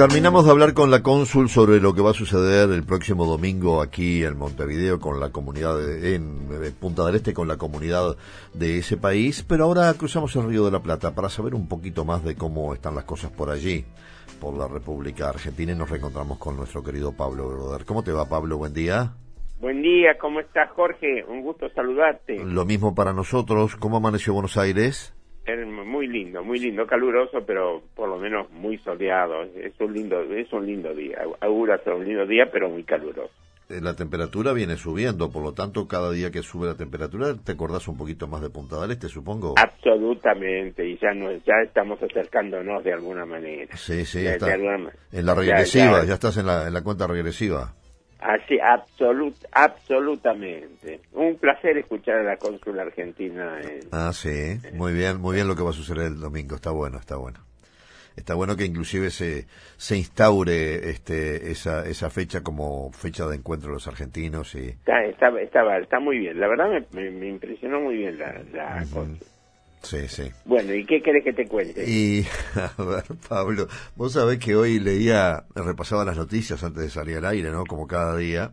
Terminamos de hablar con la cónsul sobre lo que va a suceder el próximo domingo aquí en Montevideo con la comunidad de, en Punta del Este con la comunidad de ese país, pero ahora cruzamos el Río de la Plata para saber un poquito más de cómo están las cosas por allí, por la República Argentina y nos reencontramos con nuestro querido Pablo Broder. ¿Cómo te va Pablo? Buen día. Buen día, ¿cómo estás Jorge? Un gusto saludarte. Lo mismo para nosotros. ¿Cómo amaneció Buenos Aires? Muy lindo, muy lindo, caluroso, pero por lo menos muy soleado. Es un lindo, es un lindo día. Augura ser un lindo día, pero muy caluroso. Eh, la temperatura viene subiendo, por lo tanto, cada día que sube la temperatura, ¿te acordás un poquito más de Punta del Este, supongo? Absolutamente, y ya no, ya estamos acercándonos de alguna manera. Sí, sí, está en la regresiva, ya, estás en la, en la cuenta regresiva. Así, absolut, absolutamente. Un placer escuchar a la cónsul argentina. ah, sí, muy bien, muy bien lo que va a suceder el domingo, está bueno, está bueno. Está bueno que inclusive se, se instaure este, esa, esa fecha como fecha de encuentro de los argentinos. y Está, está, está, muy bien, la verdad me, me, impresionó muy bien la, la Sí, sí. Bueno, ¿y qué querés que te cuente? Y, a ver, Pablo, vos sabés que hoy leía, repasaba las noticias antes de salir al aire, ¿no? Como cada día,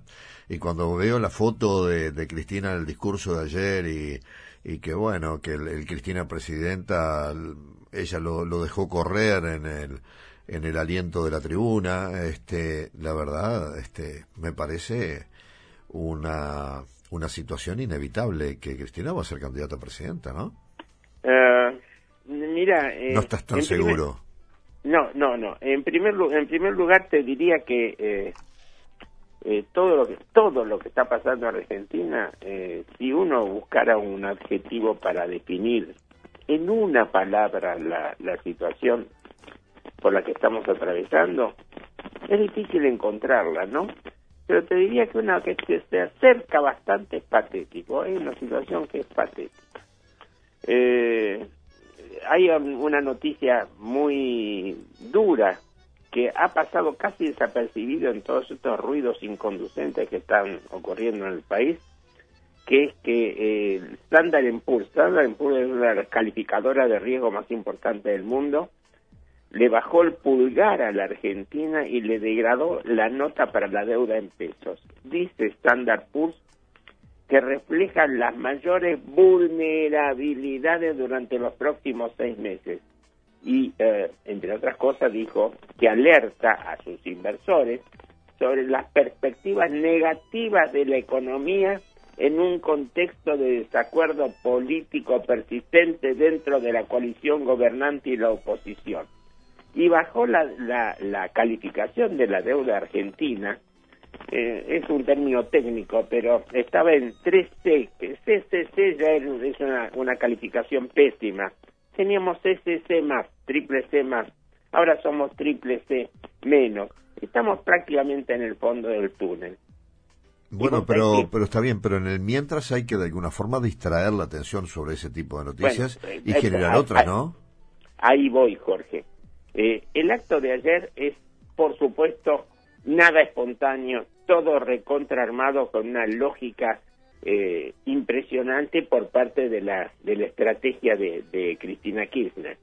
y cuando veo la foto de, de Cristina en el discurso de ayer y, y que bueno, que el, Cristina presidenta, ella lo, lo dejó correr en el, en el aliento de la tribuna, este, la verdad, este, me parece una, una situación inevitable que Cristina va a ser candidata a presidenta, ¿no? Eh, mira... Eh, no estás tan seguro. no, no, no. En primer, en primer lugar te diría que eh, eh, todo lo que todo lo que está pasando en Argentina, si uno buscara un adjetivo para definir en una palabra la, la situación por la que estamos atravesando, es difícil encontrarla, ¿no? Pero te diría que una que se acerca bastante es patético, es una situación que es patética. Eh, hay una noticia muy dura que ha pasado casi desapercibido en todos estos ruidos inconducentes que están ocurriendo en el país, que es que eh, Standard Poor's, Standard Poor's es la calificadora de riesgo más importante del mundo, le bajó el pulgar a la Argentina y le degradó la nota para la deuda en pesos. Dice Standard Poor's que reflejan las mayores vulnerabilidades durante los próximos seis meses. Y, eh, entre otras cosas, dijo que alerta a sus inversores sobre las perspectivas negativas de la economía en un contexto de desacuerdo político persistente dentro de la coalición gobernante y la oposición. Y bajó la, la, la calificación de la deuda argentina eh, es un término técnico, pero estaba en 3C, que CCC ya es una, una calificación pésima. Teníamos CCC más, triple C más, ahora somos triple C menos. Estamos prácticamente en el fondo del túnel. Bueno, pero, pero está bien, pero en el mientras hay que de alguna forma distraer la atención sobre ese tipo de noticias y eh, generar eh, otras, ¿no? Ahí voy, Jorge. el acto de ayer es, por supuesto, nada espontáneo, todo recontraarmado con una lógica eh, impresionante por parte de la, de la estrategia de, Cristina Kirchner.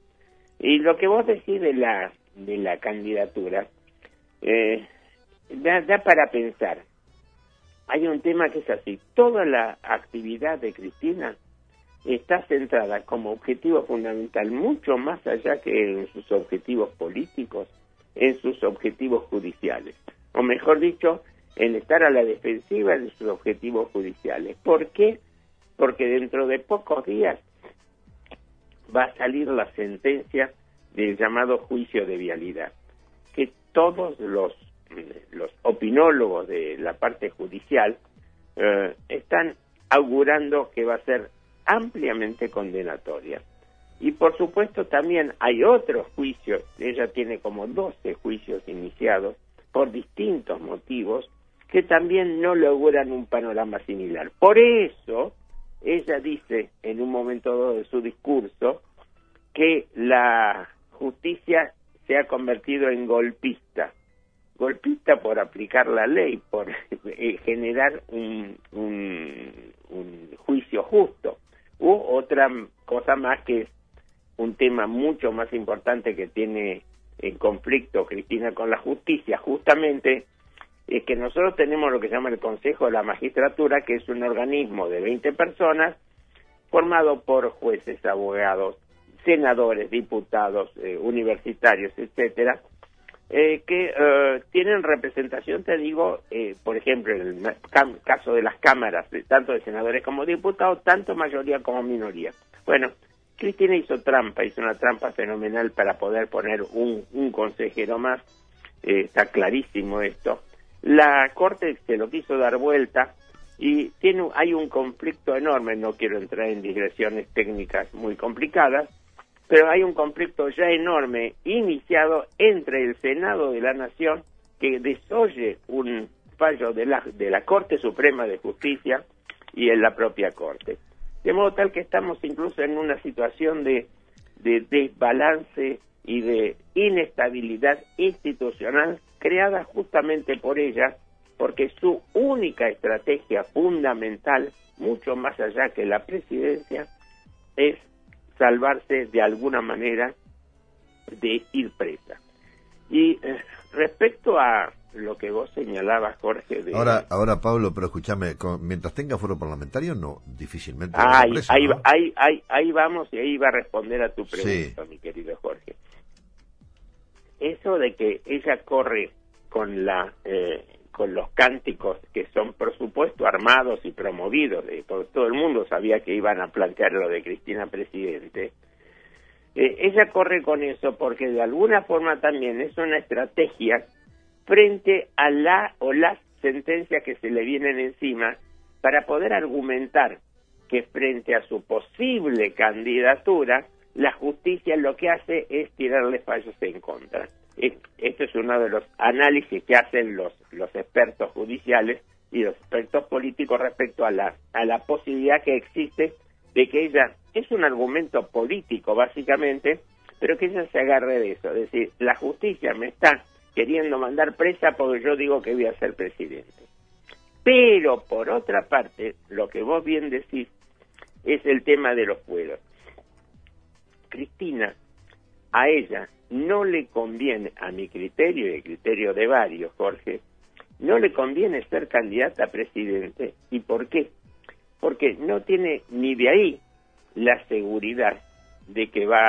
Y lo que vos decís de la, de la candidatura, eh, da, da para pensar. Hay un tema que es así, toda la actividad de Cristina está centrada como objetivo fundamental, mucho más allá que en sus objetivos políticos, en sus objetivos judiciales o mejor dicho, en estar a la defensiva de sus objetivos judiciales. ¿Por qué? Porque dentro de pocos días va a salir la sentencia del llamado juicio de vialidad, que todos los, los opinólogos de la parte judicial eh, están augurando que va a ser ampliamente condenatoria. Y por supuesto también hay otros juicios, ella tiene como 12 juicios iniciados, por distintos motivos que también no logran un panorama similar. Por eso, ella dice en un momento de su discurso que la justicia se ha convertido en golpista. Golpista por aplicar la ley, por eh, generar un, un juicio justo. U otra cosa más que es un tema mucho más importante que tiene en conflicto Cristina con la justicia, justamente es que nosotros tenemos lo que se llama el Consejo de la Magistratura, que es un organismo de 20 personas formado por jueces, abogados, senadores, diputados, eh, universitarios, etcétera, eh, que eh, tienen representación, te digo, por ejemplo, en el caso de las cámaras, tanto de senadores como diputados, tanto mayoría como minoría. Bueno, Cristina hizo trampa, hizo una trampa fenomenal para poder poner un, consejero más, está clarísimo esto. La Corte se lo quiso dar vuelta, y tiene hay un conflicto enorme, no quiero entrar en digresiones técnicas muy complicadas, pero hay un conflicto ya enorme iniciado entre el Senado de la Nación que desoye un fallo de la, de la Corte Suprema de Justicia y en la propia Corte. De modo tal que estamos incluso en una situación de, de desbalance y de inestabilidad institucional creada justamente por ella porque su única estrategia fundamental, mucho más allá que la presidencia, es salvarse de alguna manera de ir presa. Y eh, respecto a lo que vos señalabas, Jorge. De... Ahora, ahora Pablo, pero escúchame, mientras tenga foro parlamentario, no, difícilmente. ahí, ahí, ahí, ahí, vamos y ahí va a responder a tu pregunta, mi querido Jorge. Eso de que ella corre con la eh, con los cánticos que son, por supuesto, armados y promovidos, de, todo el mundo sabía que iban a plantear lo de Cristina Presidente, eh, ella corre con eso porque de alguna forma también es una estrategia frente a la o las sentencias que se le vienen encima para poder argumentar que frente a su posible candidatura, la justicia lo que hace es tirarle fallos en contra. Este es uno de los análisis que hacen los, los expertos judiciales y los expertos políticos respecto a la, a la posibilidad que existe de que ella es un argumento político básicamente, pero que ella se agarre de eso, es decir, la justicia me está queriendo mandar presa porque yo digo que voy a ser presidente. Pero por otra parte, lo que vos bien decís es el tema de los pueblos. Cristina, a ella no le conviene, a mi criterio y el criterio de varios, Jorge, no le conviene ser candidata a presidente. ¿Y por qué? Porque no tiene ni de ahí la seguridad de que va